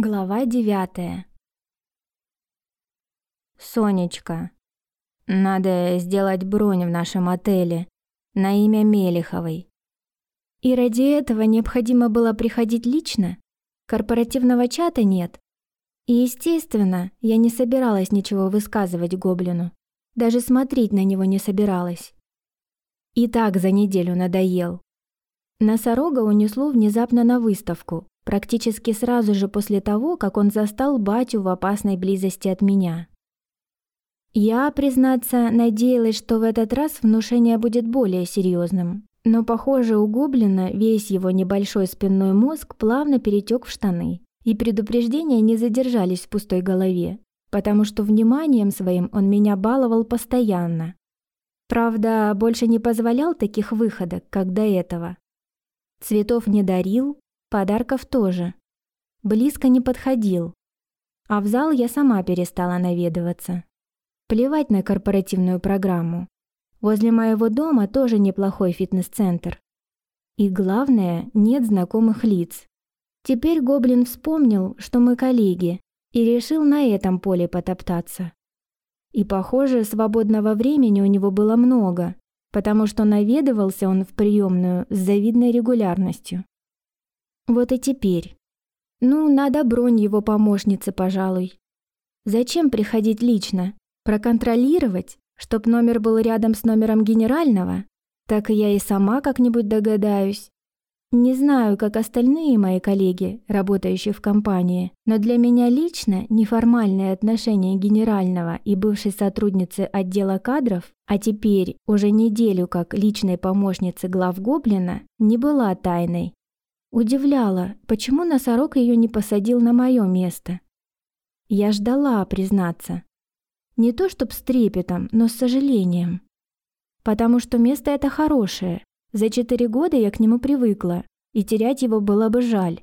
Глава девятая. Сонечка, надо сделать бронь в нашем отеле на имя Мелиховой. И ради этого необходимо было приходить лично? Корпоративного чата нет. И, естественно, я не собиралась ничего высказывать гоблину. Даже смотреть на него не собиралась. И так за неделю надоел. Носорога унесло внезапно на выставку, практически сразу же после того, как он застал батю в опасной близости от меня. Я, признаться, надеялась, что в этот раз внушение будет более серьезным, но, похоже, у гоблина весь его небольшой спинной мозг плавно перетек в штаны, и предупреждения не задержались в пустой голове, потому что вниманием своим он меня баловал постоянно. Правда, больше не позволял таких выходок, как до этого. Цветов не дарил, Подарков тоже. Близко не подходил. А в зал я сама перестала наведываться. Плевать на корпоративную программу. Возле моего дома тоже неплохой фитнес-центр. И главное, нет знакомых лиц. Теперь Гоблин вспомнил, что мы коллеги, и решил на этом поле потоптаться. И, похоже, свободного времени у него было много, потому что наведывался он в приемную с завидной регулярностью. Вот и теперь. Ну, надо бронь его помощнице, пожалуй. Зачем приходить лично? Проконтролировать, чтоб номер был рядом с номером генерального? Так я и сама как-нибудь догадаюсь. Не знаю, как остальные мои коллеги, работающие в компании, но для меня лично неформальное отношение генерального и бывшей сотрудницы отдела кадров, а теперь уже неделю как личной помощницы глав Гоблина, не была тайной. Удивляло, почему носорог ее не посадил на мое место. Я ждала, признаться. Не то чтоб с трепетом, но с сожалением. Потому что место это хорошее. За четыре года я к нему привыкла, и терять его было бы жаль.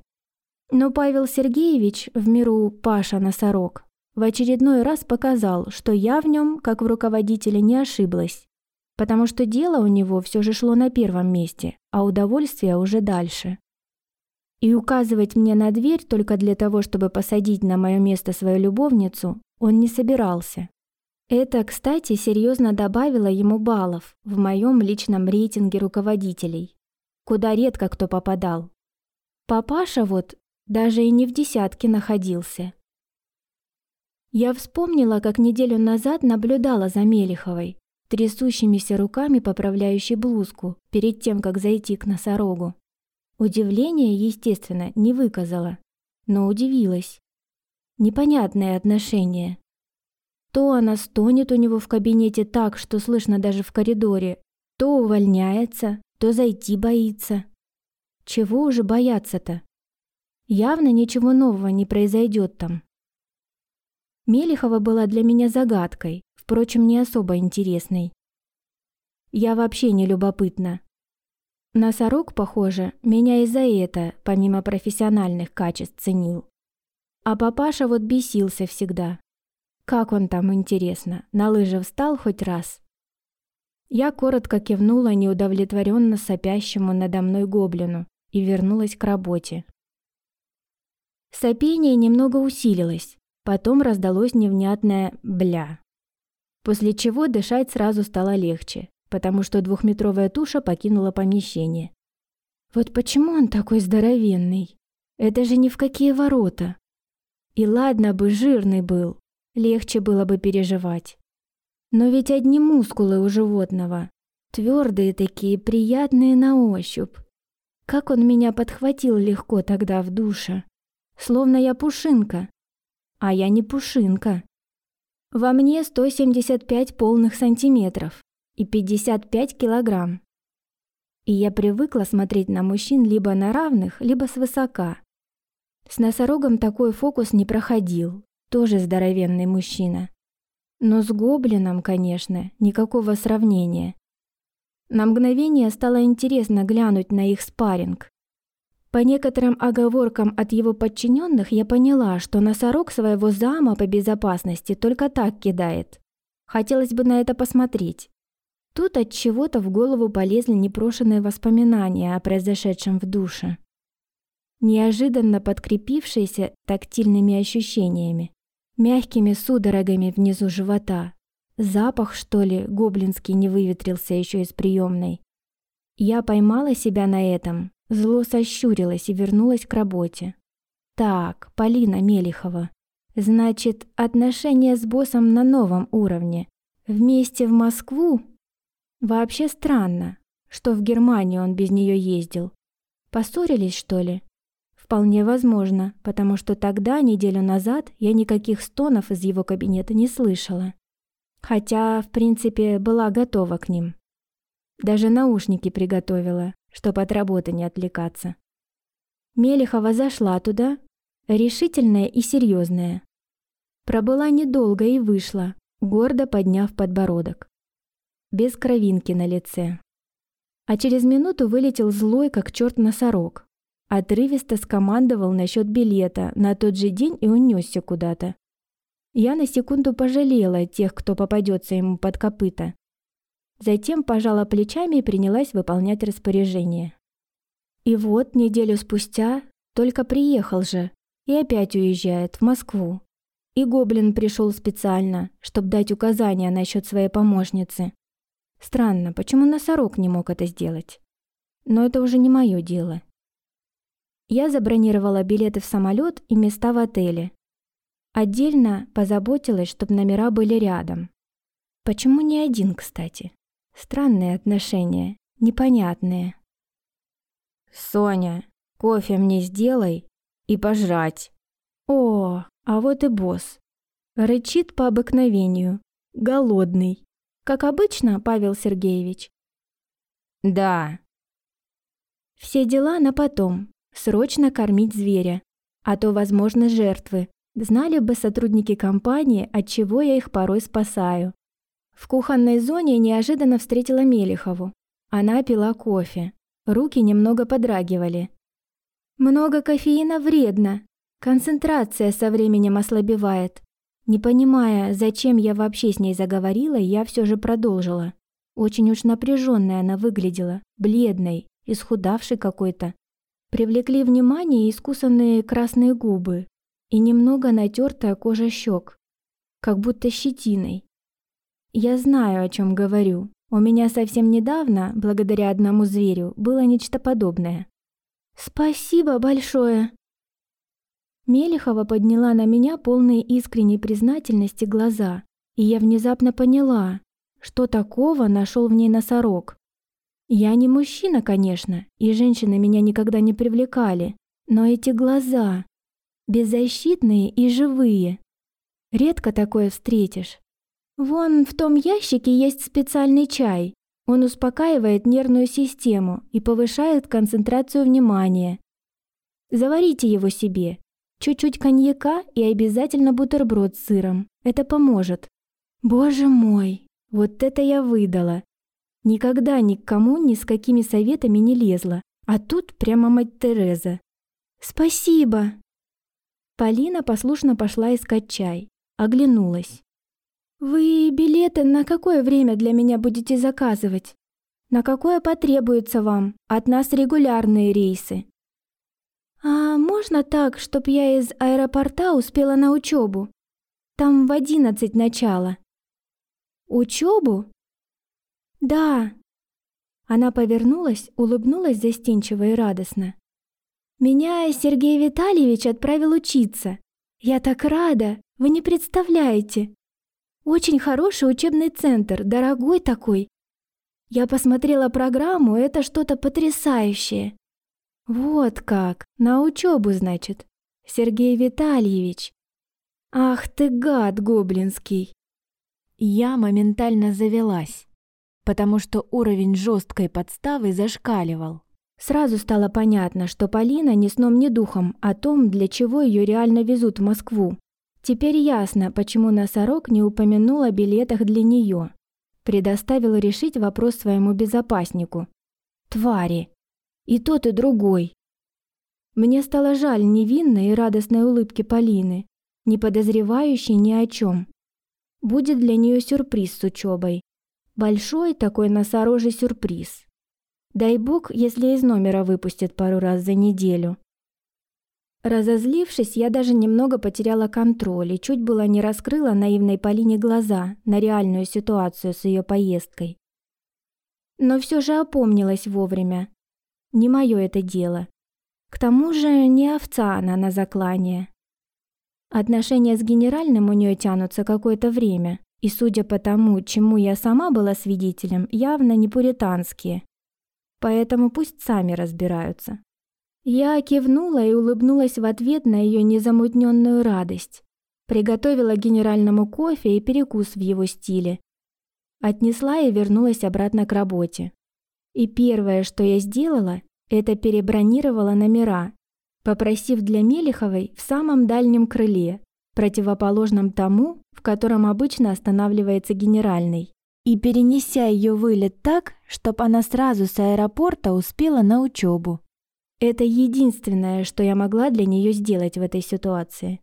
Но Павел Сергеевич, в миру Паша Носорог, в очередной раз показал, что я в нем, как в руководителе, не ошиблась. Потому что дело у него все же шло на первом месте, а удовольствие уже дальше. И указывать мне на дверь только для того, чтобы посадить на мое место свою любовницу, он не собирался. Это, кстати, серьезно добавило ему баллов в моем личном рейтинге руководителей, куда редко кто попадал. Папаша вот даже и не в десятке находился. Я вспомнила, как неделю назад наблюдала за Мелиховой, трясущимися руками поправляющей блузку перед тем, как зайти к носорогу. Удивление, естественно, не выказала, но удивилась. Непонятное отношение. То она стонет у него в кабинете так, что слышно даже в коридоре, то увольняется, то зайти боится. Чего уже бояться-то? Явно ничего нового не произойдет там. Мелихова была для меня загадкой, впрочем, не особо интересной. Я вообще не любопытна, Носорог, похоже, меня и за это, помимо профессиональных качеств, ценил. А папаша вот бесился всегда. Как он там, интересно, на лыжи встал хоть раз? Я коротко кивнула неудовлетворенно сопящему надо мной гоблину и вернулась к работе. Сопение немного усилилось, потом раздалось невнятное «бля». После чего дышать сразу стало легче, потому что двухметровая туша покинула помещение. Вот почему он такой здоровенный? Это же ни в какие ворота. И ладно бы жирный был, легче было бы переживать. Но ведь одни мускулы у животного, твердые такие, приятные на ощупь. Как он меня подхватил легко тогда в душе, словно я пушинка. А я не пушинка. Во мне 175 полных сантиметров и 55 килограмм. И я привыкла смотреть на мужчин либо на равных, либо свысока. С носорогом такой фокус не проходил, тоже здоровенный мужчина. Но с гоблином, конечно, никакого сравнения. На мгновение стало интересно глянуть на их спарринг. По некоторым оговоркам от его подчиненных я поняла, что носорог своего зама по безопасности только так кидает. Хотелось бы на это посмотреть. Тут от чего-то в голову полезли непрошенные воспоминания о произошедшем в душе. неожиданно подкрепившееся тактильными ощущениями, мягкими судорогами внизу живота. Запах, что ли, гоблинский не выветрился еще из приемной. Я поймала себя на этом, зло сощурилась и вернулась к работе. Так, Полина Мелихова. Значит, отношения с боссом на новом уровне. Вместе в Москву? Вообще странно, что в Германию он без нее ездил. Поссорились, что ли? Вполне возможно, потому что тогда, неделю назад, я никаких стонов из его кабинета не слышала. Хотя, в принципе, была готова к ним. Даже наушники приготовила, чтобы от работы не отвлекаться. Мелехова зашла туда, решительная и серьезная. Пробыла недолго и вышла, гордо подняв подбородок. Без кровинки на лице. А через минуту вылетел злой, как черт носорог. Отрывисто скомандовал насчет билета на тот же день и унесся куда-то. Я на секунду пожалела тех, кто попадется ему под копыта. Затем пожала плечами и принялась выполнять распоряжение. И вот неделю спустя только приехал же и опять уезжает в Москву. И гоблин пришел специально, чтобы дать указания насчет своей помощницы. Странно, почему носорог не мог это сделать? Но это уже не мое дело. Я забронировала билеты в самолет и места в отеле. Отдельно позаботилась, чтобы номера были рядом. Почему не один, кстати? Странные отношения, непонятные. «Соня, кофе мне сделай и пожрать». «О, а вот и босс. Рычит по обыкновению. Голодный. Как обычно, Павел Сергеевич?» «Да». «Все дела на потом. Срочно кормить зверя. А то, возможно, жертвы. Знали бы сотрудники компании, от чего я их порой спасаю. В кухонной зоне неожиданно встретила Мелихову. Она пила кофе. Руки немного подрагивали. «Много кофеина вредно. Концентрация со временем ослабевает». Не понимая, зачем я вообще с ней заговорила, я все же продолжила. Очень уж напряженная она выглядела, бледной, исхудавшей какой-то. Привлекли внимание искусанные красные губы и немного натертая кожа щек, как будто щетиной. Я знаю, о чем говорю. У меня совсем недавно, благодаря одному зверю, было нечто подобное. Спасибо большое. Мелихова подняла на меня полные искренней признательности глаза, и я внезапно поняла, что такого нашел в ней носорог. Я не мужчина, конечно, и женщины меня никогда не привлекали, но эти глаза, беззащитные и живые. Редко такое встретишь. Вон в том ящике есть специальный чай. Он успокаивает нервную систему и повышает концентрацию внимания. Заварите его себе. Чуть-чуть коньяка и обязательно бутерброд с сыром. Это поможет. Боже мой, вот это я выдала. Никогда ни к кому ни с какими советами не лезла. А тут прямо мать Тереза. Спасибо. Полина послушно пошла искать чай. Оглянулась. «Вы билеты на какое время для меня будете заказывать? На какое потребуется вам? От нас регулярные рейсы». «А можно так, чтоб я из аэропорта успела на учебу? Там в одиннадцать начало». «Учебу?» «Да». Она повернулась, улыбнулась застенчиво и радостно. «Меня Сергей Витальевич отправил учиться. Я так рада, вы не представляете. Очень хороший учебный центр, дорогой такой. Я посмотрела программу, это что-то потрясающее. Вот как, на учебу, значит. Сергей Витальевич. Ах ты гад гоблинский. Я моментально завелась, потому что уровень жесткой подставы зашкаливал. Сразу стало понятно, что Полина ни сном, ни духом о том, для чего ее реально везут в Москву. Теперь ясно, почему носорог не упомянул о билетах для нее. Предоставил решить вопрос своему безопаснику. Твари. И тот, и другой. Мне стало жаль невинной и радостной улыбки Полины, не подозревающей ни о чем. Будет для нее сюрприз с учебой. Большой такой носорожий сюрприз. Дай бог, если из номера выпустят пару раз за неделю. Разозлившись, я даже немного потеряла контроль и чуть было не раскрыла наивной Полине глаза на реальную ситуацию с ее поездкой. Но все же опомнилась вовремя. Не мое это дело. К тому же не овца она на заклание. Отношения с генеральным у нее тянутся какое-то время, и, судя по тому, чему я сама была свидетелем, явно не пуританские. Поэтому пусть сами разбираются. Я кивнула и улыбнулась в ответ на ее незамутненную радость. Приготовила генеральному кофе и перекус в его стиле. Отнесла и вернулась обратно к работе. И первое, что я сделала, это перебронировала номера, попросив для Мелиховой в самом дальнем крыле, противоположном тому, в котором обычно останавливается генеральный, и перенеся ее вылет так, чтобы она сразу с аэропорта успела на учебу. Это единственное, что я могла для нее сделать в этой ситуации.